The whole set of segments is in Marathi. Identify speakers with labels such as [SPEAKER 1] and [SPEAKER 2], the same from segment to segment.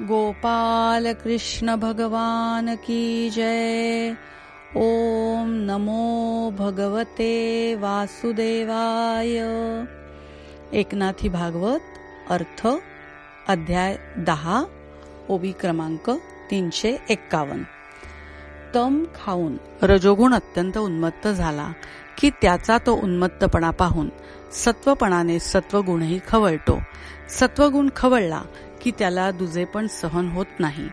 [SPEAKER 1] गोपाल कृष्ण भगवान की जय। ओम नमो भगवते वासुदेवाय। एकनाथी भागवत अर्थ अध्याय दहा ओबी क्रमांक तीनशे एक्कावन्न. तम खाऊन रजोगुण अत्यंत उन्मत्त झाला की त्याचा तो उन्मत्तपणा पाहून सत्वपणाने सत्वगुणही खवळतो. सत्वगुण खवळला की त्याला दुजेपण सहन होत नाही.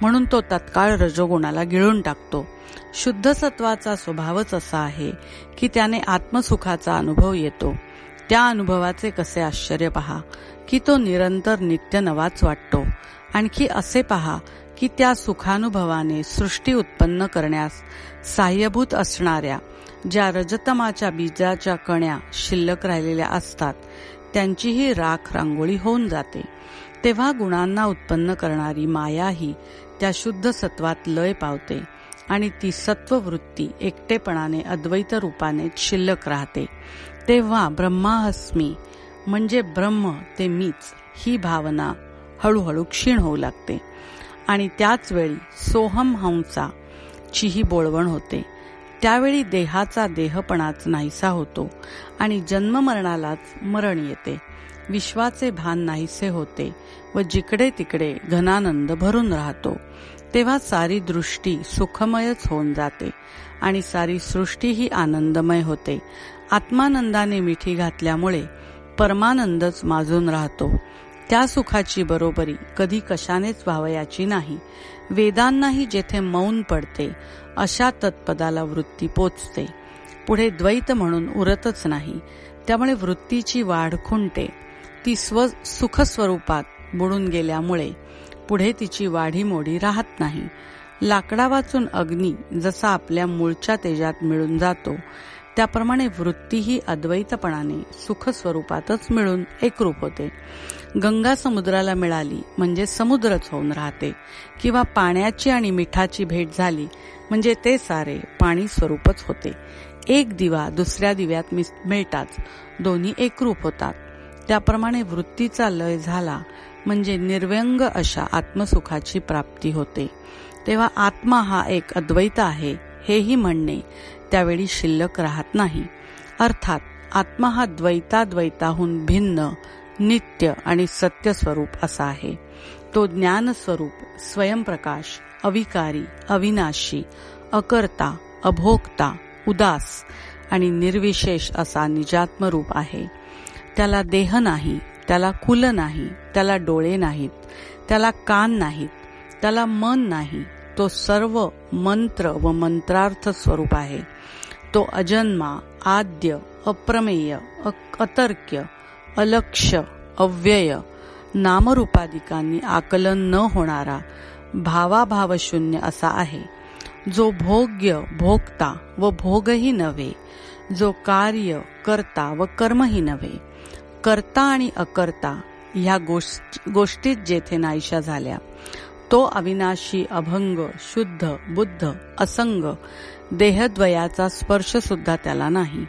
[SPEAKER 1] म्हणून तो तत्काळ रजोगुणाला गिळून टाकतो. शुद्ध सत्वाचा स्वभावच असा आहे की त्याने आत्मसुखाचा अनुभव येतो. त्या अनुभवाचे कसे आश्चर्य पहा की तो निरंतर नित्य नवाच वाटतो. आणखी असे पहा की त्या सुखानुभवाने सृष्टी उत्पन्न करण्यास साह्यभूत असणाऱ्या ज्या रजतमाच्या बीजाच्या कण्या शिल्लक राहिलेल्या असतात त्यांचीही राख रांगोळी होऊन जाते. तेव्हा गुणांना उत्पन्न करणारी माया ही त्या शुद्ध सत्वात लय पावते आणि ती सत्ववृत्ती एकटेपणाने अद्वैत रूपाने शिल्लक राहते. तेव्हा ब्रह्माहस्मी म्हणजे ब्रह्म ते मीच ही भावना हळूहळू क्षीण होऊ लागते. आणि त्याच वेळी सोहम हंसा चीही बोळवण होते. त्यावेळी देहाचा देहपणाच नाहीसा होतो आणि जन्ममरणालाच मरण येते. विश्वाचे भान नाहीसे होते व जिकडे तिकडे घनानंद भरून राहतो. तेव्हा सारी दृष्टी सुखमयच होऊन जाते आणि सारी सृष्टी ही आनंदमय होते. आत्मानंदाने मिठी घातल्यामुळे परमानंदच माजून राहतो. त्या सुखाची बरोबरी कधी कशानेच व्हावयाची नाही. वेदांनाही जेथे मौन पडते अशा तत्पदाला वृत्ती पोचते. पुढे द्वैत म्हणून उरतच नाही. त्यामुळे वृत्तीची वाढ खुंटे ती स्व सुखस्वरूपात बुडून गेल्यामुळे पुढे तिची वाढी मोडी राहत नाही. लाकडा वाचून अग्नी जसा आपल्या मूळच्या तेजात मिळून जातो त्याप्रमाणे वृत्तीही अद्वैतपणाने सुख स्वरूपातच मिळून एकरूप होते. गंगा समुद्राला मिळाली म्हणजे समुद्रच होऊन राहते किंवा पाण्याची आणि मिठाची भेट झाली म्हणजे ते सारे पाणी स्वरूपच होते. एक दिवा दुसऱ्या दिव्यात मिळताच दोन्ही एकरूप होतात. त्याप्रमाणे वृत्तीचा लय झाला म्हणजे निर्व्यंग अशा आत्मसुखाची प्राप्ती होते. तेव्हा आत्मा हा एक अद्वैत आहे हेही म्हणणे त्यावेळी शिल्लक राहत नाही. अर्थात आत्मा हा द्वैताद्वैताहून भिन्न नित्य आणि सत्य स्वरूप असा आहे. तो ज्ञान स्वरूप स्वयंप्रकाश अविकारी अविनाशी अकर्ता अभोक्ता उदास आणि निर्विशेष असा निजात्म रूप आहे. त्याला देह नाही त्याला कुल नाही त्याला डोळे नाहीत त्याला कान नाहीत त्याला मन नाही. तो सर्व मंत्र व मंत्रार्थ स्वरूप आहे. तो अजन्मा आद्य अप्रमेय अतर्क्य अलक्ष्य अव्यय नामरूपाधिकांनी आकलन न होणारा भावाभावशून्य असा आहे. जो भोग्य भोगता व भोगही नव्हे जो कार्य करता व कर्मही नव्हे करता आणि अकर्ता ह्या गोष्टीत जेथे नाहीशा झाल्या तो अविनाशी अभंग शुद्ध बुद्ध असंग देहद्वयाचा स्पर्श सुद्धा त्याला नाही.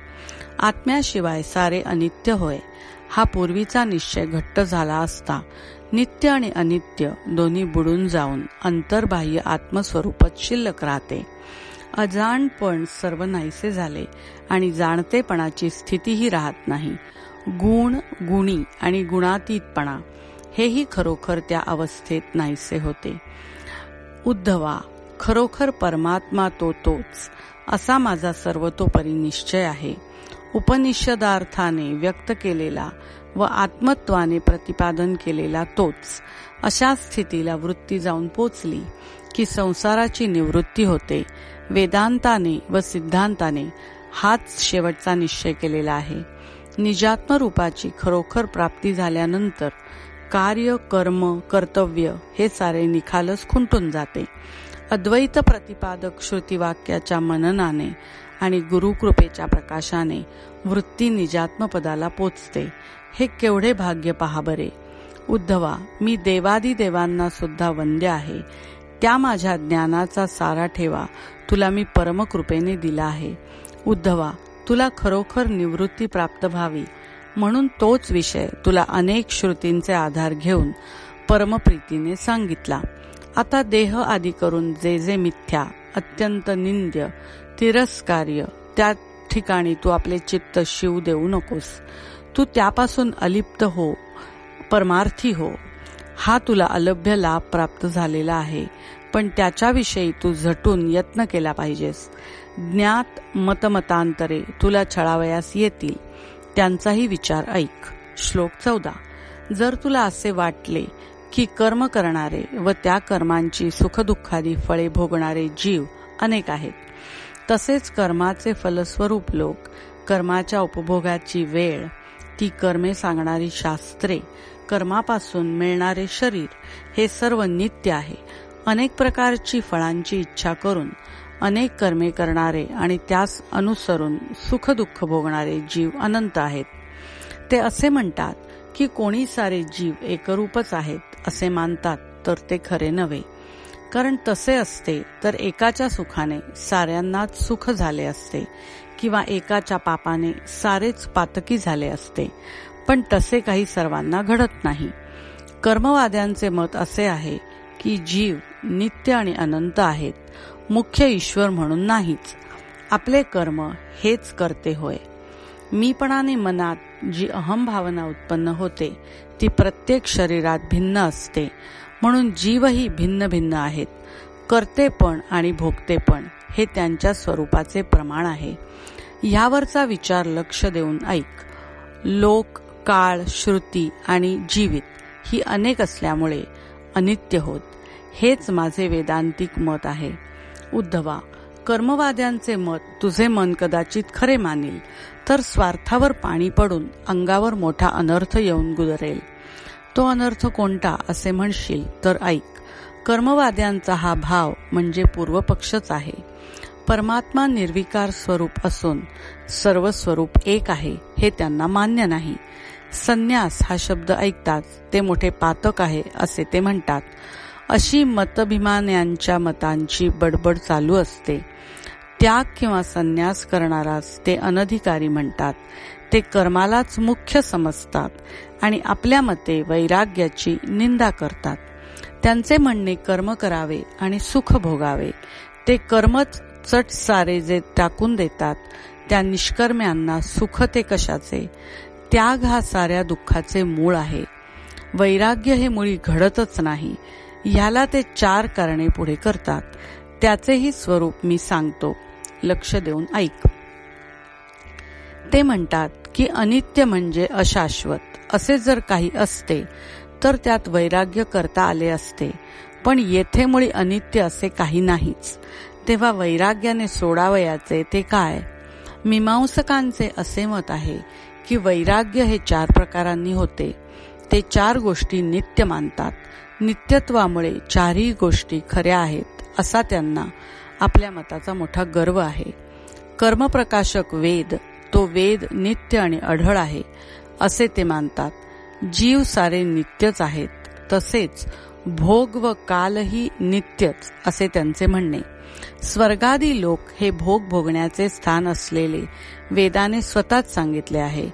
[SPEAKER 1] आत्म्याशिवाय सारे अनित्य होय हा पूर्वीचा निश्चय घट्ट झाला असता नित्य आणि अनित्य दोन्ही बुडून जाऊन अंतर्बाह्य आत्मस्वरूपात शिल्लक राहते. अजाणपण सर्व नाहीसे झाले आणि जाणतेपणाची स्थितीही राहत नाही. गुण गुणी आणि गुणातीतपणा हेही खरोखर त्या अवस्थेत नाहीसे होते. उद्धवा खरोखर परमात्मा तो तोच असा माझा सर्वतोपरी निश्चय आहे. उपनिषदार्थाने व्यक्त केलेला व आत्मत्वाने प्रतिपादन केलेला तोच अशा स्थितीला वृत्ती जाऊन पोचली की संसाराची निवृत्ती होते. वेदांताने व सिद्धांताने हाच शेवटचा निश्चय केलेला आहे. निजात्म रूपाची खरोखर प्राप्ती झाल्यानंतर कार्य कर्म कर्तव्य हे सारे निखालस खुंटून जाते. अद्वैत प्रतिपादक श्रुतिवाक्याच्या मननाने आणि गुरुकृपेच्या प्रकाशाने वृत्ती निजात्म पदाला पोचते. हे केवढे भाग्य पहा बरे. उद्धवा मी देवादी देवांना सुद्धा वंद्य आहे. त्या माझ्या ज्ञानाचा सारा ठेवा. तुला मी परमकृपेने दिला आहे. उद्धवा तुला खरोखर निवृत्ती प्राप्त व्हावी. म्हणून तोच विषय तुला अनेक श्रुतींचे आधार घेऊन परमप्रीतीने सांगितला. आता देह आदी करून जे जे मिथ्या अत्यंत निंद्य तिरस्कार्य त्या ठिकाणी तू आपले चित्त शिव देऊ नकोस. तू त्यापासून अलिप्त हो परमार्थी हो. हा तुला अलभ्य लाभ प्राप्त झालेला आहे पण त्याच्याविषयी तू झटून यत्न केला पाहिजेस. ज्ञात मतमतांतरे तुला छळावयास येतील. त्यांचाही विचार ऐक. श्लोक चौदा. जर तुला असे वाटले की कर्म करणारे व त्या कर्मांची सुखदुःखादी फळे भोगणारे जीव अनेक आहेत तसेच कर्माचे फलस्वरूप लोक कर्माच्या उपभोगाची वेळ ती कर्मे सांगणारी शास्त्रे कर्मापासून मिळणारे शरीर हे सर्व नित्य आहे. अनेक प्रकारची फळांची इच्छा करून अनेक कर्मे करणारे आणि त्यास अनुसरून सुखदुःख भोगणारे जीव अनंत आहेत. ते असे म्हणतात की कोणी सारे जीव एकरूपच आहेत असे मानतात तर ते खरे नव्हे. कारण तसे असते तर एकाच्या सुखाने साऱ्यांनाच सुख झाले असते किंवा एकाच्या पापाने सारेच पातकी झाले असते. पण तसे काही सर्वांना घडत नाही. कर्मवाद्यांचे मत असे आहे की जीव नित्य आणि अनंत आहेत. मुख्य ईश्वर म्हणून नाहीच. आपले कर्म हेच करते होय. मीपणाने मनात जी अहम भावना उत्पन्न होते ती प्रत्येक शरीरात भिन्न असते. म्हणून जीवही भिन्न भिन्न आहेत. करतेपण आणि भोगतेपण हे त्यांच्या स्वरूपाचे प्रमाण आहे. यावरचा विचार लक्ष देऊन ऐक. लोक काळ श्रुती आणि जीवित ही अनेक असल्यामुळे अनित्य होत. हेच माझे वेदांतिक मत आहे. उद्धवा कर्मवाद्यांचे मत तुझे मन कदाचित खरे मानेल तर स्वार्थावर पाणी पडून अंगावर मोठा अनर्थ येऊन गुदरेल. तो अनर्थ कोणता असे म्हणशील? तर ऐक कर्मवाद्यांचा हा भाव म्हणजे पूर्वपक्षच आहे. परमात्मा निर्विकार स्वरूप असून सर्व स्वरूप एक आहे हे त्यांना मान्य नाही. संन्यास हा शब्द ऐकताच ते मोठे पातक आहे असे ते म्हणतात. अशी मतभिमान्यांच्या मतांची बडबड चालू असते. त्याग किंवा संन्यास करणारास ते अनधिकारी म्हणतात. ते कर्मालाच मुख्य समजतात आणि आपल्या मते वैराग्याची निंदा करतात. त्यांचे म्हणणे कर्म करावे आणि सुख भोगावे. ते कर्मच चट सारे जे टाकून देतात त्या निष्कर्म्यांना सुख ते कशाचे? त्याग हा साऱ्या दुःखाचे मूळ आहे. वैराग्य हे मुळी घडतच नाही. ह्याला ते चार कारणे पुढे करतात. त्याचेही स्वरूप मी सांगतो. लक्ष देऊन ऐक. ते म्हणतात की अनित्य म्हणजे अशाश्वत. असे जर काही असते तर त्यात वैराग्य करता आले असते. पण येथे मुळी अनित्य असे काही नाहीच. तेव्हा वैराग्याने सोडावयाचे ते काय? मीमांसकांचे असे मत आहे की वैराग्य हे चार प्रकारांनी होते. ते चार गोष्टी नित्य मानतात. नित्यत्वामुळे चारही गोष्टी खऱ्या आहेत असा त्यांना आपल्या मताचा मोठा गर्व आहे. कर्मप्रकाशक वेद तो वेद नित्य आणि अढळ आहे असे ते मानतात. जीव सारे नित्यच आहेत तसेच भोग व कालही नित्यच असे त्यांचे म्हणणे. स्वर्गादी लोक हे भोग भोगण्याचे स्थान असलेले वेदाने स्वतःच सांगितले आहे.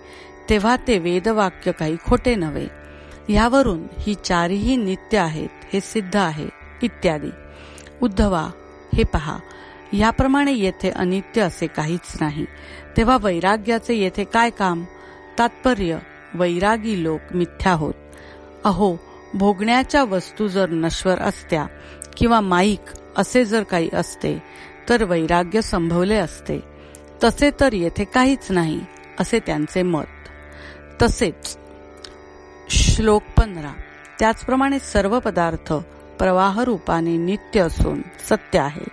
[SPEAKER 1] तेव्हा ते वेदवाक्य काही खोटे नव्हे. यावरून ही चारही नित्य आहेत हे सिद्ध आहे इत्यादी. उद्धवा हे पहा याप्रमाणे येथे अनित्य असे काहीच नाही. तेव्हा वैराग्याचे येथे काय काम? तात्पर्य वैरागी लोक मिथ्या होत. अहो भोगण्याच्या वस्तू जर नश्वर असत्या किंवा माईक असे जर काही असते तर वैराग्य संभवले असते. तसे तर येथे काहीच नाही असे त्यांचे मत. तसेच श्लोक पंधरा. त्याचप्रमाणे सर्व पदार्थ प्रवाह रूपाने नित्य असून सत्य आहे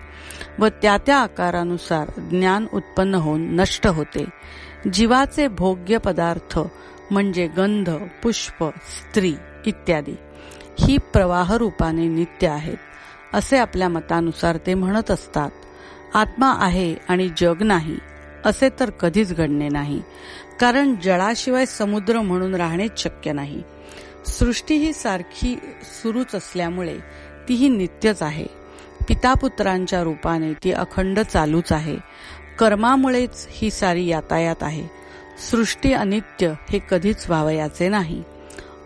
[SPEAKER 1] व त्या त्या आकारानुसार ज्ञान उत्पन्न होऊन नष्ट होते. जीवाचे भोग्य पदार्थ म्हणजे गंध पुष्प स्त्री इत्यादी ही प्रवाह रूपाने नित्य आहेत असे आपल्या मतानुसार ते म्हणत असतात. आत्मा आहे आणि जग नाही असे तर कधीच घडणे नाही कारण जळाशिवाय समुद्र म्हणून राहणेच शक्य नाही. सृष्टी ही सारखी सुरूच असल्यामुळे तीही नित्यच आहे. पितापुत्रांच्या रूपाने ती अखंड चालूच आहे. कर्मामुळेच ही सारी यातायात आहे. सृष्टी अनित्य हे कधीच व्हावयाचे नाही.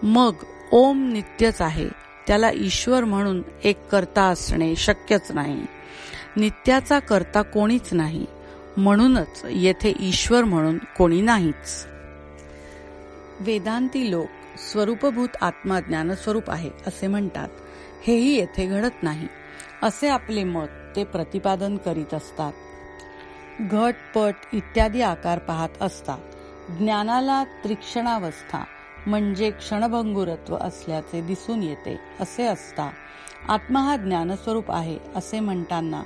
[SPEAKER 1] मग ओम नित्यच आहे. त्याला ईश्वर म्हणून एक करता असणे शक्यच नाही. नित्याचा करता कोणीच नाही. म्हणूनच येथे ईश्वर म्हणून कोणी नाहीच. वेदांती लोक स्वरूपभूत आत्मा ज्ञानस्वरूप आहे असे म्हणतात. हेही येथे घडत नाही. असे आपले मत ते प्रतिपादन करीत असतात. घट पट इत्यादी आकार पाहत असतात. ज्ञानाला त्रिक्षणावस्था म्हणजे क्षणभंगुरत्व असल्याचे दिसून येते असे असता आत्मा हा ज्ञानस्वरूप आहे असे म्हणताना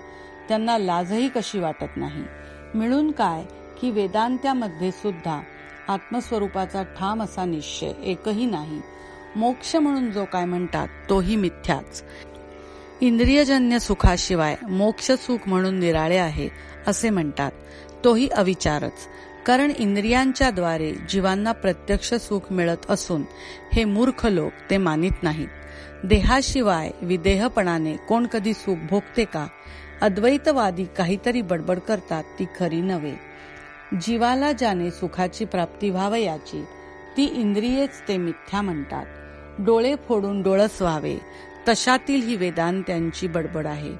[SPEAKER 1] त्यांना लाजही कशी वाटत नाही. मिळून काय की वेदांत्यामध्ये सुद्धा आत्मस्वरूपाचा ठाम असा निश्चय एकही नाही. मोक्ष म्हणून जो काय म्हणतात तोही मिथ्याच. इंद्रियजन्य सुखाशिवाय मोक्ष सुख म्हणून निराळे आहे असे म्हणतात. तोही अविचारच. कारण इंद्रियांच्या द्वारे जीवांना प्रत्यक्ष सुख मिळत असून हे मूर्ख लोक ते मानित नाहीत. देहाशिवाय विदेहपणाने कोण कधी सुख भोगते का? अद्वैतवादी काहीतरी बडबड करतात ती खरी नव्हे. जीवाला ज्याने सुखाची प्राप्ती व्हावयाची ती इंद्रियेच ते मिथ्या म्हणतात. डोळे फोडून डोळस व्हावे तशातील ही वेदान त्यांची बडबड आहे.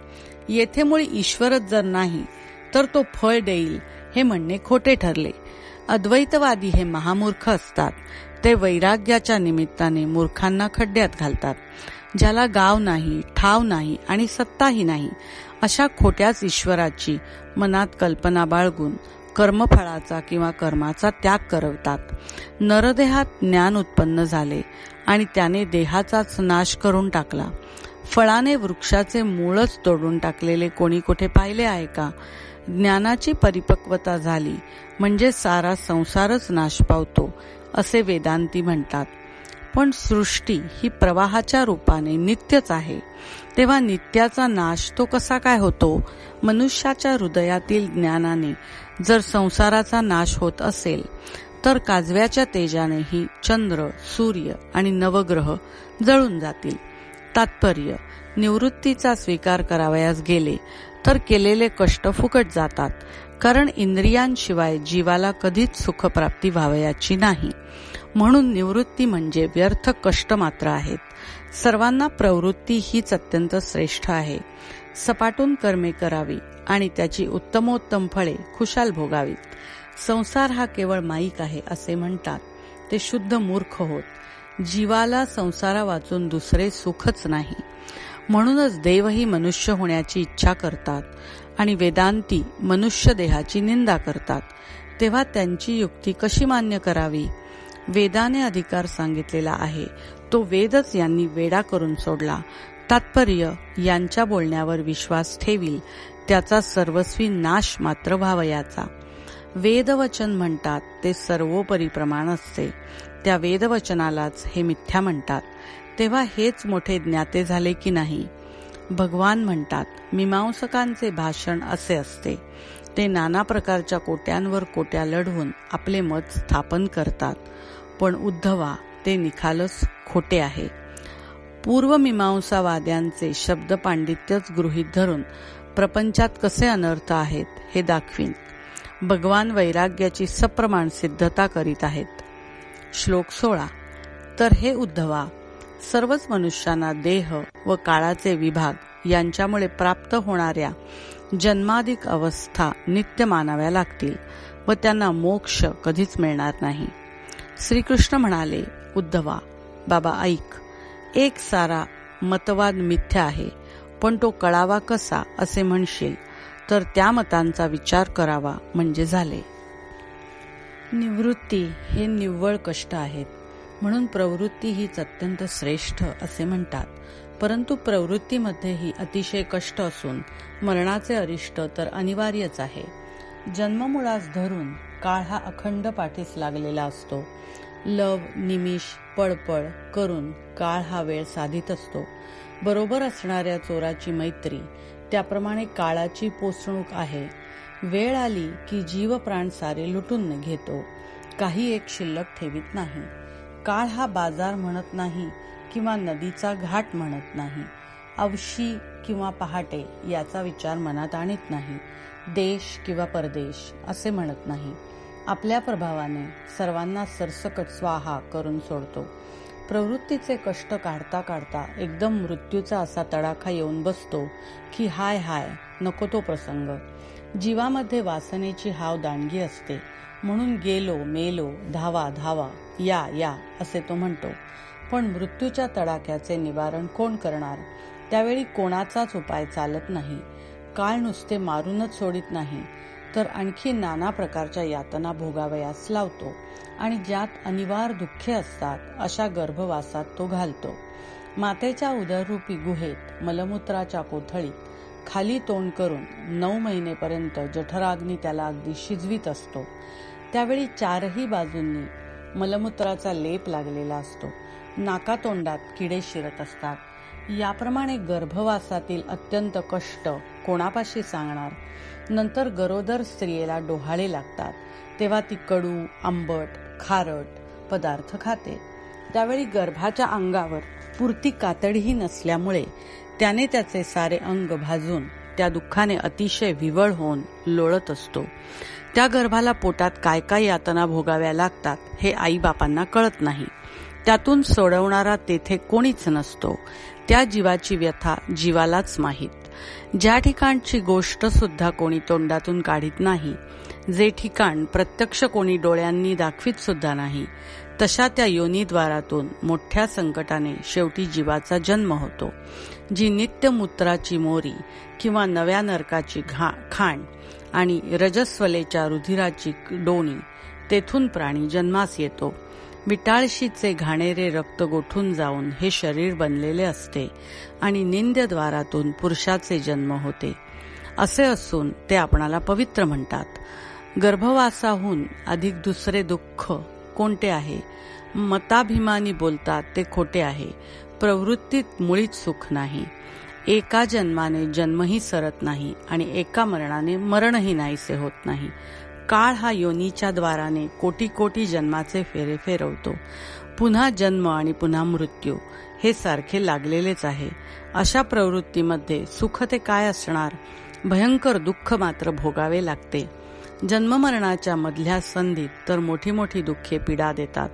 [SPEAKER 1] येथे मुळे ईश्वरच जर नाही तर तो फळ देईल हे म्हणणे खोटे ठरले. अद्वैतवादी हे महामूर्ख असतात. ते वैराग्याच्या निमित्ताने मूर्खांना खड्ड्यात घालतात. ज्याला गाव नाही ठाव नाही आणि सत्ताही नाही अशा खोट्याच ईश्वराची मनात कल्पना बाळगून कर्मफळाचा किंवा कर्माचा त्याग करवतात. नरदेहात ज्ञान उत्पन्न झाले आणि त्याने देहाचाच नाश करून टाकला. फळाने वृक्षाचे मूळच तोडून टाकलेले कोणी कुठे पाहिले आहे का? ज्ञानाची परिपक्वता झाली म्हणजे सारा संसारच नाश पावतो असे वेदांती म्हणतात. पण सृष्टी ही प्रवाहाच्या रूपाने नित्यच आहे. तेव्हा नित्याचा नाश तो कसा काय होतो? मनुष्याच्या हृदयातील ज्ञानाने जर संसाराचा नाश होत असेल तर काजव्याच्या तेजानेही चंद्र सूर्य आणि नवग्रह जळून जातील. तात्पर्य निवृत्तीचा स्वीकार करावयास गेले तर केलेले कष्ट फुकट जातात कारण इंद्रियांशिवाय जीवाला कधीच सुखप्राप्ती व्हावयाची नाही. म्हणून निवृत्ती म्हणजे व्यर्थ कष्ट मात्र आहेत. सर्वांना प्रवृत्ती हीच अत्यंत श्रेष्ठ आहे. सपाटून कर्मे करावी आणि त्याची उत्तमोत्तम फळे खुशाल भोगावीत. संसार हा केवळ माईक आहे असे म्हणतात. ते शुद्ध मूर्ख होत. जीवाला संसारा वाचून दुसरे सुखच नाही. म्हणूनच देवही मनुष्य होण्याची इच्छा करतात आणि वेदांती मनुष्य देहाची निंदा करतात. तेव्हा त्यांची युक्ती कशी मान्य करावी? वेदाने अधिकार सांगितलेला आहे. तो वेदच यांनी वेडा करून सोडला. तात्पर्य यांच्या बोलण्यावर विश्वास ठेवील. त्याचा सर्वस्वी नाश मात्र व्हावयाचा. वेदवचन म्हणतात ते सर्वोपरी प्रमाण असते. त्या वेदवचनालाच हे मिथ्या म्हणतात. तेव्हा हेच मोठे ज्ञाते झाले की नाही? भगवान म्हणतात मीमांसकांचे भाषण असे असते. ते नाना प्रकारच्या कोट्यांवर कोट्या लढवून आपले मत स्थापन करतात. पण उद्धवा ते निखालच खोटे आहे. पूर्वमीमांसावाद्यांचे शब्द पांडित्यच गृहीत धरून प्रपंचात कसे अनर्थ आहेत हे दाखवीन. भगवान वैराग्याची सप्रमाण सिद्धता करीत आहेत. श्लोक सोळा. तर हे उद्धवा सर्वच मनुष्यांना देह व काळाचे विभाग यांच्यामुळे प्राप्त होणाऱ्या जन्माधिक अवस्था नित्य मानाव्या लागतील व त्यांना मोक्ष कधीच मिळणार नाही. श्रीकृष्ण म्हणाले उद्धवा बाबा ऐक एक सारा मतवाद मिथ्या आहे पण तो कळावा कसा असे म्हणशील तर त्या मतांचा विचार करावा म्हणजे झाले. निवृत्ती हे निव्वळ कष्ट आहेत म्हणून प्रवृत्ती हीच अत्यंत श्रेष्ठ असे म्हणतात. परंतु प्रवृत्तीमध्येही अतिशय कष्ट असून मरणाचे अरिष्ट तर अनिवार्यच आहे. जन्ममुळास धरून काळ हा अखंड पाठीस लागलेला असतो. लव निमिष पळपळ करून काळ हा वेळ साधित असतो. बरोबर असणाऱ्या चोराची मैत्री त्याप्रमाणे काळाची पोसणूक आहे. वेळ आली की जीव प्राण सारे लुटून घेतो. काही एक शिल्लक ठेवीत नाही. काळ हा बाजार म्हणत नाही किंवा नदीचा घाट म्हणत नाही. अवशी किंवा पहाटे याचा विचार मनात आणत नाही. देश किंवा परदेश असे म्हणत नाही. आपल्या प्रभावाने सर्वांना सरसकट स्वाहा करून सोडतो. प्रवृत्तीचे कष्ट काढता काढता एकदम मृत्यूचा असा तडाखा येऊन बसतो की हाय हाय नको तो प्रसंग. जीवामध्ये वासनेची हाव दांडगी असते. म्हणून गेलो मेलो धावा धावा या या असे तो म्हणतो. पण मृत्यूच्या तडाख्याचे निवारण कोण करणार? त्यावेळी कोणाचाच उपाय चालत नाही. काळ नुसते मारूनच सोडित नाही तर आणखी नाना प्रकारच्या यातना भोगावयास लावतो आणि ज्यात अनिवार्य दुःखे असतात अशा गर्भवासात तो घालतो. मातेच्या उदररूपी गुहेत मलमूत्राच्या कोथळीत खाली तोंड करून नऊ महिनेपर्यंत जठराग्नी त्याला अगदी शिजवीत असतो. त्यावेळी चारही बाजूंनी मलमूत्राचा लेप लागलेला असतो. नाकातोंडात किडे शिरत असतात. याप्रमाणे गर्भवासातील अत्यंत कष्ट कोणापाशी सांगणार? नंतर गरोदर स्त्रियेला डोहाळे लागतात. तेव्हा ती कडू आंबट खारट पदार्थ खाते. त्यावेळी गर्भाच्या अंगावर पुरती कातडीही नसल्यामुळे त्याने त्याचे सारे अंग भाजून त्या दुःखाने अतिशय विवळ होऊन लोळत असतो. त्या गर्भाला पोटात काय काय यातना भोगाव्या लागतात हे आई बापांना कळत नाही. त्यातून सोडवणारा तेथे कोणीच नसतो. त्या जीवाची व्यथा जीवालाच माहीत. ज्या ठिकाणची गोष्ट सुद्धा कोणी तोंडातून काढीत नाही जे ठिकाण प्रत्यक्ष कोणी डोळ्यांनी दाखवीत सुद्धा नाही तशा त्या योनीद्वारातून मोठ्या संकटाने शेवटी जीवाचा जन्म होतो जी नित्यमूत्राची मोरी किंवा नव्या नरकाची घा खाण आणि रजस्वलेच्या रुधिराची डोणी तेथून प्राणी जन्मास येतो. विटाळशीचे घाणेरे रक्त गोठून जाऊन हे शरीर बनलेले असते आणि निंद्यद्वारातून पुरुषाचे जन्म होते. असे असून ते आपणाला पवित्र म्हणतात. गर्भवासाहून अधिक दुसरे दुःख कोणते आहे? मताभिमानी बोलतात ते खोटे आहे. प्रवृत्तीत मुळीच सुख नाही. एका जन्माने जन्मही सरत नाही आणि एका मरणाने मरणही नाहीसे होत नाही. काळ हा योनीच्या द्वाराने कोटी कोटी जन्माचे फेरे फेरवतो. पुन्हा जन्म आणि पुन्हा मृत्यू हे सारखे लागलेलेच आहे. अशा प्रवृत्तीमध्ये सुख ते काय असणार? भयंकर दुःख मात्र भोगावे लागते. जन्ममरणाच्या मधल्या संधीत तर मोठी मोठी दुःखे पीडा देतात.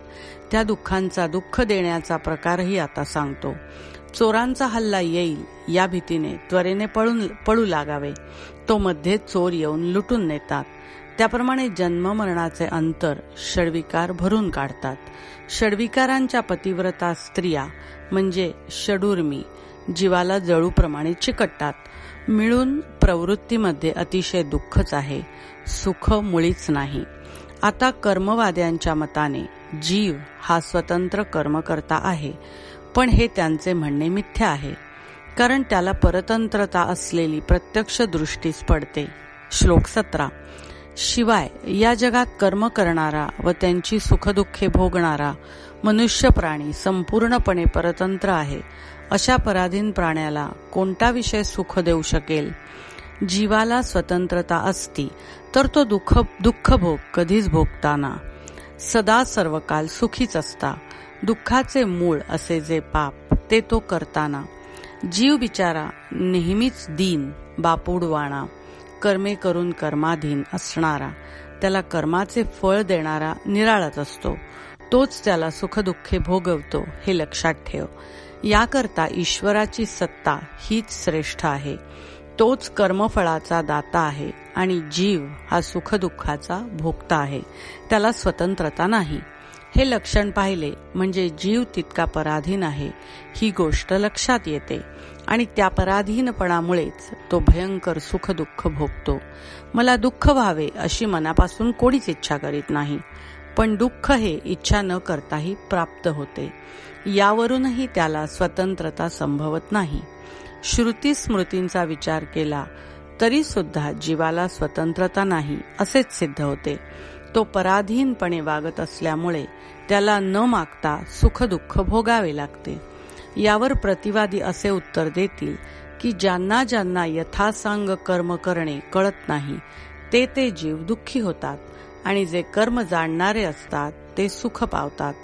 [SPEAKER 1] त्या दुःखांचा दुःख देण्याचा प्रकारही आता सांगतो. चोरांचा हल्ला येईल या भीतीने त्वरेने पळून पळू लागावे. तो मध्ये चोर येऊन लुटून नेतात. त्याप्रमाणे जन्म मरणाचे अंतर षडविकार भरून काढतात. षडविकारांच्या पतिव्रता स्त्रिया म्हणजे षडूर्मी जीवाला जळूप्रमाणे चिकटतात. मिळून प्रवृत्तीमध्ये अतिशय दुःखच आहे. सुख मुळीच नाही. आता कर्मवाद्यांच्या मताने जीव हा स्वतंत्र कर्मकर्ता आहे पण हे त्यांचे म्हणणे मिथ्या आहे. कारण त्याला परतंत्रता असलेली प्रत्यक्ष दृष्टीस पडते. श्लोक सतरा. शिवाय या जगात कर्म करणारा व त्यांची सुखदुःखे भोगणारा मनुष्य प्राणी संपूर्णपणे परतंत्र आहे. अशा पराधीन प्राण्याला कोणता विषय सुख देऊ शकेल? जीवाला स्वतंत्रता असती तर तो दुःख दुःख भोग कधीच भोगताना. सदा सर्वकाल सुखीच असता. दुःखाचे मूळ असे जे पाप ते तो करताना. जीव बिचारा नेहमीच दीन बापुडवाणा. कर्मे करून कर्माधीन असणारा त्याला कर्माचे फळ देणारा निराळाच असतो. तोच त्याला सुखदुःखे भोगवतो हे लक्षात ठेव. याकरता ईश्वराची सत्ता हीच श्रेष्ठ आहे. तोच कर्मफळाचा दाता आहे आणि जीव हा सुखदुःखाचा भोगता आहे. त्याला स्वतंत्रता नाही. हे लक्षण पाहिले म्हणजे जीव तितका पराधीन आहे ही गोष्ट लक्षात येते. आणि त्या पराधीनपणामुळेच तो भयंकर सुख दुःख भोगतो. मला दुःख व्हावे अशी मनापासून कोणीच इच्छा करीत नाही. पण दुःख हे इच्छा न करताही प्राप्त होते. यावरूनही त्याला स्वतंत्रता संभवत नाही. श्रुती स्मृतींचा विचार केला तरी सुद्धा जीवाला स्वतंत्रता नाही असेच सिद्ध होते. तो पराधीनपणे वागत असल्यामुळे त्याला न मागता सुखदुःख भोगावे लागते. यावर प्रतिवादी असे उत्तर देतील की ज्यांना ज्यांना यथासांग कर्म करणे कळत नाही ते ते जीव दुःखी होतात आणि जे कर्म जाणणारे असतात ते सुख पावतात.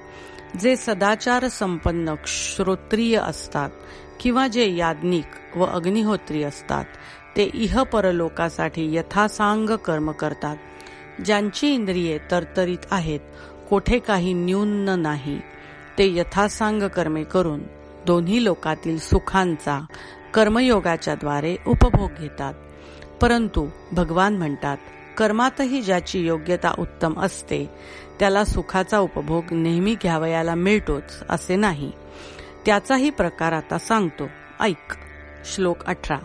[SPEAKER 1] जे सदाचार संपन्न श्रोत्रिय असतात किंवा जे याज्ञिक व अग्निहोत्री असतात ते इह परलोकासाठी यथासांग कर्म करतात. ज्यांची इंद्रिये तरतरीत आहेत कोठे काही न्यून नाही. ते यथासांग कर्मे करून दोन्ही लोकातील सुखांचा कर्मयोगाच्या द्वारे उपभोग घेतात. परंतु भगवान म्हणतात कर्मातही ज्याची योग्यता उत्तम असते त्याला सुखाचा उपभोग नेहमी घ्यावयाला मिळतोच असे नाही. त्याचाही प्रकार आता सांगतो. ऐक. श्लोक अठरा.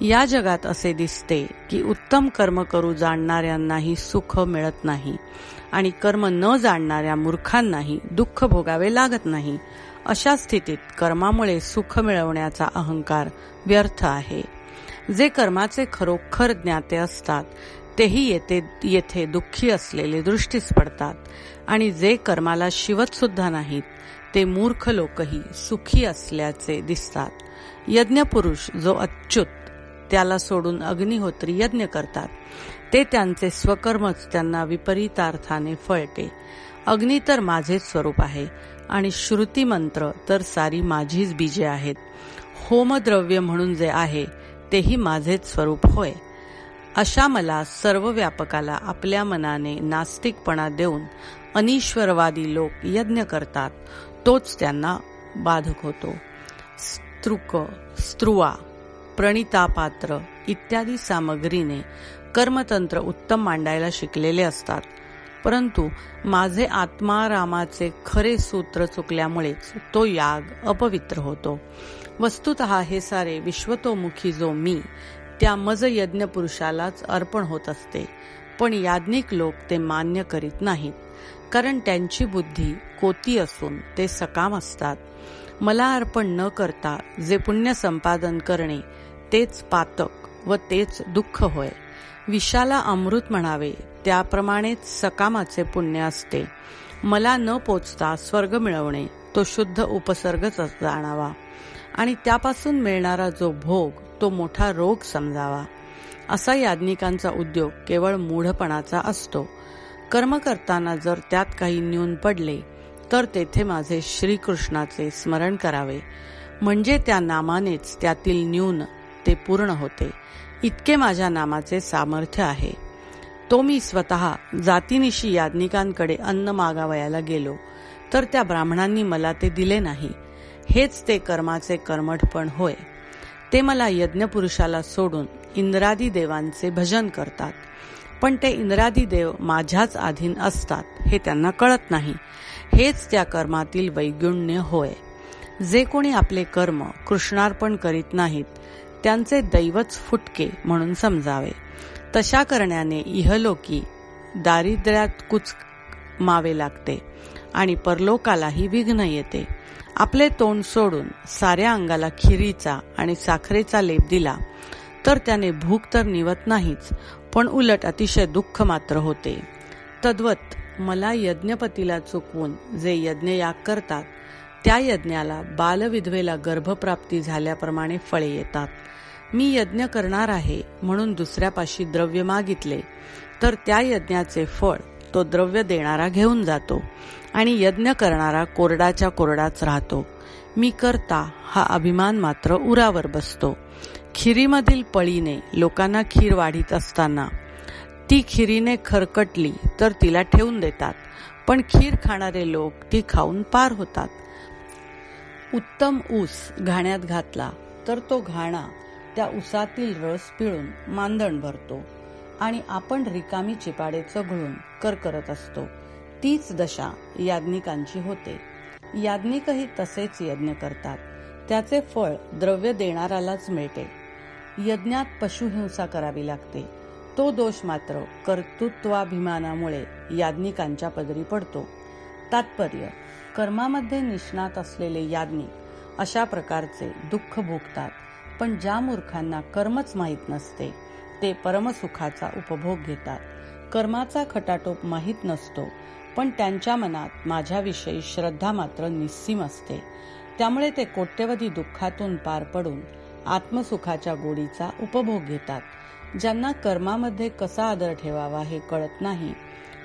[SPEAKER 1] या जगात असे दिसते की उत्तम कर्म करू जाणणाऱ्यांनाही सुख मिळत नाही आणि कर्म न जाणणाऱ्या मूर्खांनाही दुःख भोगावे लागत नाही. अशा स्थितीत कर्मामुळे सुख मिळवण्याचा अहंकार व्यर्थ आहे. जे कर्माचे खरोखर ज्ञाते असतात तेही येथे येथे दुःखी असलेले दृष्टीस पडतात आणि जे कर्माला शिवत सुद्धा नाहीत ते मूर्ख लोकही सुखी असल्याचे दिसतात. यज्ञपुरुष जो अच्युत त्याला सोडून अग्निहोत्री यज्ञ करतात. ते त्यांचे स्वकर्मच त्यांना विपरीतार्थाने फळते. अग्नी तर माझेच स्वरूप आहे आणि श्रुती मंत्र तर सारी माझीच बीजे आहेत. होमद्रव्य म्हणून जे आहे तेही माझेच स्वरूप होय. अशा मला सर्व व्यापकाला आपल्या मनाने नास्तिकपणा देऊन अनिश्वरवादी लोक यज्ञ करतात तोच त्यांना बाधक होतो. स्त्रुक स्त्रुवा प्रणितापात्र इत्यादी सामग्रीने कर्मतंत्र उत्तम मांडायला शिकलेले असतात. परंतु माझे आत्मारामाचे खरे सूत्र चुकल्यामुळेच तो याग अपवित्र होतो. वस्तुत हे सारे विश्वतोमुखी जो मी त्या मज यज्ञ पुरुषालाच अर्पण होत असते. पण याज्ञिक लोक ते मान्य करीत नाहीत. कारण त्यांची बुद्धी कोती असून ते सकाम असतात. मला अर्पण न करता जे पुण्य संपादन करणे तेच पातक व तेच दुःख होय. विषाला अमृत म्हणावे त्याप्रमाणेच सकामाचे पुण्य असते. मला न पोचता स्वर्ग मिळवणे तो शुद्ध उपसर्गच जाणावा. आणि त्यापासून मिळणारा जो भोग तो मोठा रोग समजावा. असा याज्ञिकांचा उद्योग केवळ मूढपणाचा असतो. कर्म करताना जर त्यात काही न्यून पडले तर तेथे माझे श्रीकृष्णाचे स्मरण करावे. म्हणजे त्या नामानेच त्यातील न्यून ते पूर्ण होते. इतके माझ्या नामाचे सामर्थ्य आहे. तो मी स्वतः जातीनिशी याज्ञिकांकडे अन्न मागावयाला गेलो. तर त्या ब्राह्मणांनी मला ते दिले नाही. हेच ते कर्माचे कर्मठपण होय. ते मला यज्ञपुरुषाला सोडून इंद्रादी देवांचे भजन करतात. पण ते इंद्रादी देव माझ्याच अधीन असतात हे त्यांना कळत नाही. हेच त्या कर्मातील वैगुण्य होय. जे कोणी आपले कर्म कृष्णार्पण करीत नाहीत त्यांचे दैवच फुटके म्हणून समजावे. तशा करण्याने इहलोकी दारिद्र्यात कुच मावे लागते आणि परलोकालाही विघ्न येते. आपले तोंड सोडून साऱ्या अंगाला खिरीचा आणि साखरेचा लेप दिला तर त्याने भूक तर निवत नाहीच पण उलट अतिशय दुःख मात्र होते. तद्वत मला यज्ञपतीला चुकवून जे यज्ञयाग करतात त्या यज्ञाला बालविधवेला गर्भप्राप्ती झाल्याप्रमाणे फळे येतात. मी यज्ञ करणार आहे म्हणून दुसऱ्यापाशी द्रव्य मागितले तर त्या यज्ञाचे फळ तो द्रव्य देणारा घेऊन जातो आणि यज्ञ करणारा कोरडाच्या कोरडाच राहतो. मी करता हा अभिमान मात्र उरावर बसतो. खिरीमधील पळीने लोकांना खीर वाढीत असताना ती खिरीने खरकटली तर तिला ठेवून देतात पण खीर खाणारे लोक ती खाऊन पार होतात. उत्तम ऊस घाण्यात घातला तर तो घाणा त्या उसातील रस पिळून मांदण भरतो आणि आपण रिकामी चिपाडे चघळून कर करत असतो. तीच दशा याज्ञिकांची होते. याज्ञिकही तसेच यज्ञ करतात. त्याचे फळ द्रव्य देणारालाच मिळते. यज्ञात पशुहिंसा करावी लागते. तो दोष मात्र कर्तृत्वाभिमानामुळे याज्ञिकांच्या पदरी पडतो. तात्पर्य कर्मामध्ये निष्णात असलेले याज्ञिक अशा प्रकारचे दुःख भोगतात. पण ज्या मूर्खांना कर्मच माहीत नसते ते परमसुखाचा उपभोग घेतात. कर्माचा खटाटोप माहीत नसतो पण त्यांच्या मनात माझ्याविषयी श्रद्धा मात्र निस्सीम असते. त्यामुळे ते कोट्यवधी दुःखातून पार पडून आत्मसुखाच्या गोडीचा उपभोग घेतात. ज्यांना कर्मामध्ये कसा आदर ठेवावा हे कळत नाही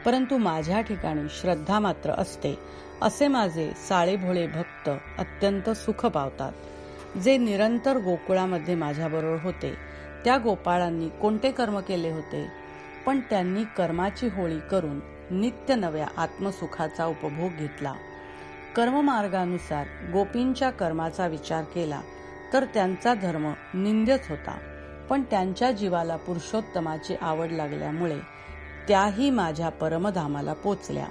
[SPEAKER 1] परंतु माझ्या ठिकाणी श्रद्धा मात्र असते असे माझे साळेभोळे भक्त अत्यंत सुख पावतात. जे निरंतर गोकुळामध्ये माझ्याबरोबर होते. त्या गोपाळांनी कोणते कर्म केले होते? पण त्यांनी कर्माची होळी करून नित्य नव्या आत्मसुखाचा उपभोग घेतला. कर्ममार्गानुसार गोपींच्या कर्माचा विचार केला तर त्यांचा धर्म निंद्यच होता. पण त्यांच्या जीवाला पुरुषोत्तमाची आवड लागल्यामुळे त्याही माझ्या परमधामाला पोचल्या.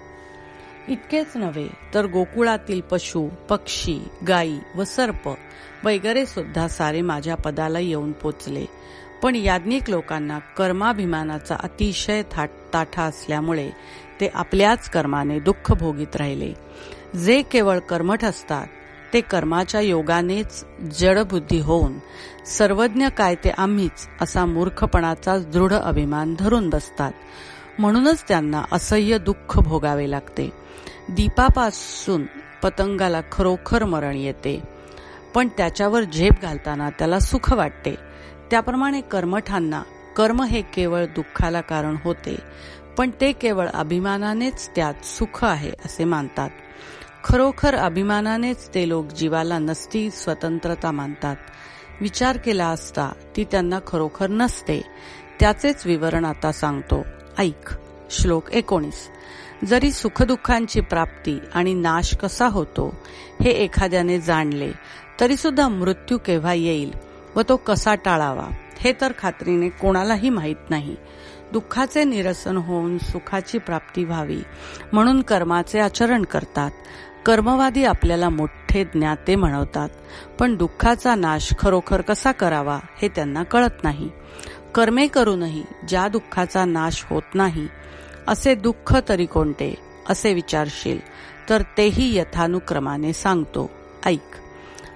[SPEAKER 1] इतकेच नव्हे तर गोकुळातील पशु पक्षी गायी व सर्प वगैरे सुद्धा सारे माझ्या पदाला येऊन पोचले. पण याज्ञिक लोकांना कर्माभिमानाचा अतिशय ताठा असल्यामुळे ते आपल्याच कर्माने दुःख भोगीत राहिले. जे केवळ कर्मठ असतात ते कर्माच्या योगानेच जडबुद्धी होऊन सर्वज्ञ काय ते आम्हीच असा मूर्खपणाचा दृढ अभिमान धरून बसतात. म्हणूनच त्यांना असह्य दुःख भोगावे लागते. दीपापासून पतंगाला खरोखर मरण येते. पण त्याच्यावर झेप घालताना त्याला सुख वाटते. त्याप्रमाणे कर्मठांना कर्म हे केवळ दुःखाला कारण होते पण ते केवळ अभिमानानेच त्यात सुख आहे असे मानतात. खरोखर अभिमानानेच ते लोक जीवाला नसती स्वतंत्रता मानतात. विचार केला असता ती त्यांना खरोखर नसते. त्याचेच विवरण आता सांगतो. ऐक. श्लोक एकोणीस. जरी सुखदुःखांची प्राप्ती आणि नाश कसा होतो हे एखाद्याने जाणले तरी सुद्धा मृत्यू केव्हा येईल व तो कसा टाळावा हे तर खात्रीने कोणालाही माहीत नाही. दुःखाचे निरसन होऊन सुखाची प्राप्ती व्हावी म्हणून कर्माचे आचरण करतात. कर्मवादी आपल्याला मोठे ज्ञाते म्हणवतात पण दुःखाचा नाश खरोखर कसा करावा हे त्यांना कळत नाही. कर्मे करूनही ज्या दुःखाचा नाश होत नाही असे दुःख तरी कोणते? असे विचारशील. तर तेही यथानुक्रमाने सांगतो. ऐक.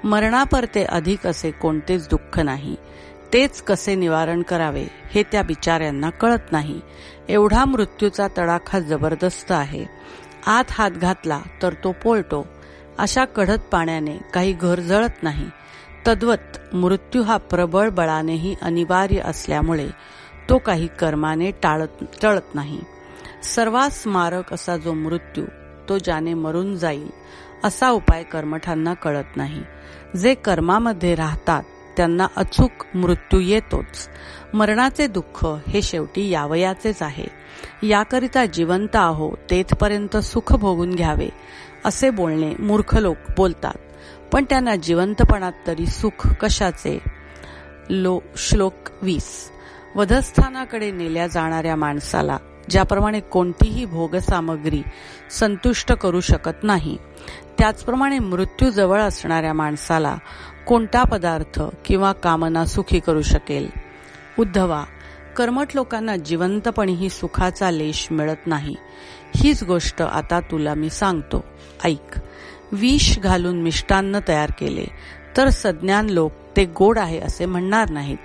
[SPEAKER 1] मरणापरते अधिक असे कोणतेच दुःख नाही. तेच कसे निवारण करावे हे त्या बिचाऱ्यांना कळत नाही. एवढा मृत्यूचा तडाखा जबरदस्त आहे. आत हात घातला तर तो पोळतो. अशा कढत पाण्याने काही घर जळत नाही. तद्वत मृत्यू हा प्रबळ बळानेही अनिवार्य असल्यामुळे तो काही कर्माने टाळत टळत नाही. सर्वात स्मारक असा जो मृत्यू तो ज्याने मरून जाईल असा उपाय कर्मठांना कळत नाही. जे कर्मामध्ये राहतात त्यांना अचूक मृत्यू येतोच. मरणाचे दुःख हे शेवटी यावयाचेच आहे. याकरिता जिवंत आहो तेथपर्यंत सुख भोगून घ्यावे असे बोलणे मूर्ख लोक बोलतात. पण त्यांना जिवंतपणात तरी सुख कशाचे? लो श्लोक वीस. वधस्थानाकडे नेल्या जाणाऱ्या माणसाला ज्याप्रमाणे कोणतीही भोगसामग्री संतुष्ट करू शकत नाही त्याचप्रमाणे मृत्यू जवळ असणाऱ्या माणसाला कोणता पदार्थ किंवा कामना सुखी करू शकेल? उद्धवा कर्मठ लोकांना जिवंतपणीही सुखाचा लेश मिळत नाही. हीच गोष्ट आता तुला मी सांगतो. ऐक विष घालून मिष्टान्न तयार केले तर सज्ञान लोक ते गोड आहे असे म्हणणार नाहीत.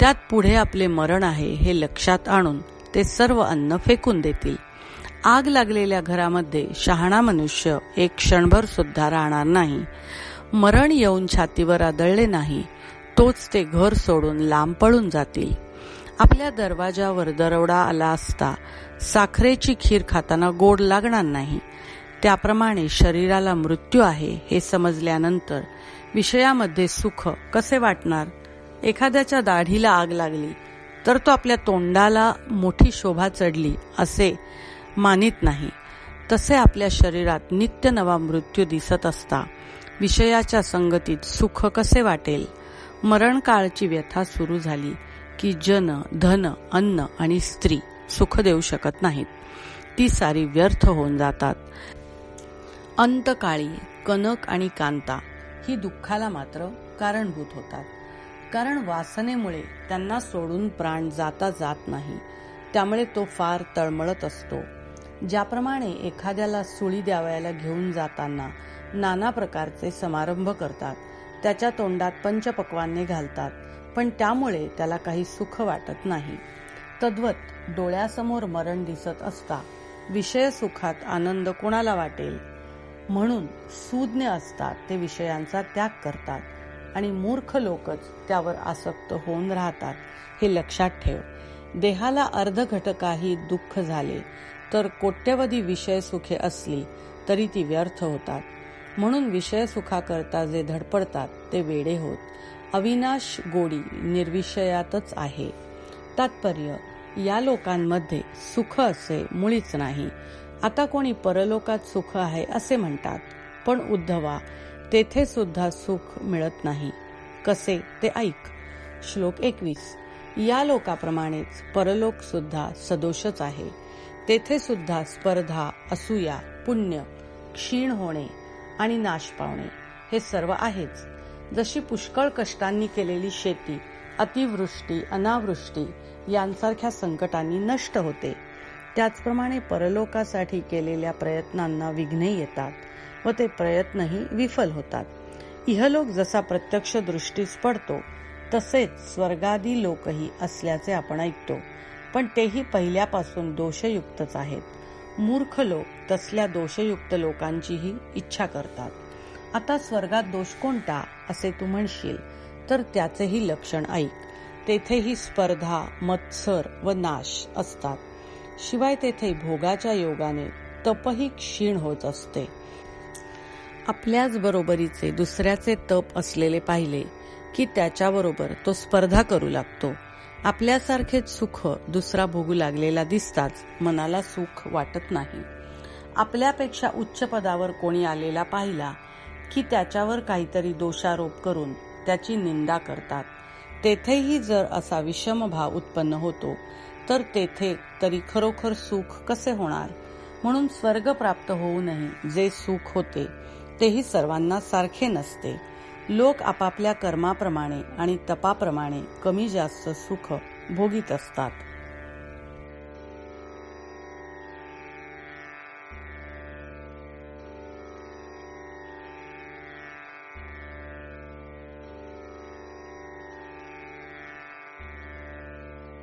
[SPEAKER 1] त्यात पुढे आपले मरण आहे हे लक्षात आणून ते सर्व अन्न फेकून देतील. आग लागलेल्या घरामध्ये शहाणा मनुष्य एक क्षणभर सुद्धा राहणार नाही. मरण येऊन छातीवर आदळले नाही तोच ते घर सोडून लांब पळून जातील. आपल्या दरवाजावर दरवडा आला असता साखरेची खीर खाताना गोड लागणार नाही. त्याप्रमाणे शरीराला मृत्यू आहे हे समजल्यानंतर विषयामध्ये सुख कसे वाटणार? एखाद्याच्या दाढीला आग लागली तर तो आपल्या तोंडाला मोठी शोभा चढली असे मानित नाही. तसे आपल्या शरीरात नित्य नवा मृत्यू दिसत असता. विषयाच्या संगतीत सुख कसे वाटेल? मरण काळची व्यथा सुरू झाली की जन धन अन्न आणि स्त्री सुख देऊ शकत नाहीत. ती सारी व्यर्थ होऊन जातात. अंतकाळी कनक आणि कांता ही दुःखाला मात्र कारणभूत होतात. कारण वासनेमुळे त्यांना सोडून प्राण जाता जात नाही. त्यामुळे तो फार तळमळत असतो. ज्याप्रमाणे एखाद्याला सुळी द्यावयाला घेऊन जाताना नाना प्रकारचे समारंभ करतात. त्याच्या तोंडात पंचपक्वाने घालतात. पण त्यामुळे त्याला काही सुख वाटत नाही. तद्वत डोळ्यासमोर मरण दिसत असता. विषय सुखात आनंद कोणाला वाटेल? म्हणून सुज्ञ असतात ते विषयांचा त्याग करतात. आणि मूर्ख लोकच त्यावर आसक्त होऊन राहतात. हे लक्षात ठेव. देहाला अर्धघटकाही दुःख झाले तर कोट्यवधी विषय सुखे असली तरी ती व्यर्थ होतात. म्हणून विषय सुखाकरता जे धडपडतात ते वेडे होत. अविनाश गोडी निर्विषयातच आहे. तात्पर्य या लोकांमध्ये सुख असे मुळीच नाही. आता कोणी परलोकात सुख आहे असे म्हणतात. पण उद्धवा तेथे सुद्धा सुख मिळत नाही. कसे? ते ऐक. श्लोक एकवीस. या लोकाप्रमाणेच परलोक सुद्धा सदोषच आहे. तेथे सुद्धा स्पर्धा असूया पुण्य क्षीण होणे आणि नाश पावणे हे सर्व आहेच. जशी पुष्कळ कष्टांनी केलेली शेती अतिवृष्टी अनावृष्टी यांसारख्या संकटांनी नष्ट होते. त्याचप्रमाणे परलोकासाठी केलेल्या प्रयत्नांना विघ्ने येतात. व ते प्रयत्नही विफल होतात. इहलोक जसा प्रत्यक्ष दृष्टीस पडतो तसेच स्वर्गादी लोकही असल्याचे आपण ऐकतो. पण तेही पहिल्यापासून दोषयुक्तच आहेत. मूर्ख लोक तसल्या दोषयुक्त लोकांचीही इच्छा करतात. आता स्वर्गात दोष कोणता असे तू म्हणशील? तर त्याचेही लक्षण ऐक. तेथेही स्पर्धा मत्सर व नाश असतात. शिवाय तेथे भोगाच्या योगाने तपही क्षीण होत असते. आपल्याच बरोबरीचे दुसऱ्याचे तप असलेले पाहिले की त्याच्याबरोबर तो स्पर्धा करू लागतो. आपल्यासारखेच सुख दुसरा भोगू लागलेला दिसताच मनाला सुख वाटत नाही. आपल्यापेक्षा उच्च पदावर कोणी आलेला पाहिला की त्याच्यावर काहीतरी दोषारोप करून त्याची निंदा करतात. तेथेही जर असा विषम भाव उत्पन्न होतो तर तेथे तरी खरोखर सुख कसे होणार? म्हणून स्वर्ग प्राप्त होऊनही जे सुख होते तेही सर्वांना सारखे नसते. लोक आपापल्या कर्माप्रमाणे आणि तपाप्रमाणे कमी जास्त सुख भोगीत असतात.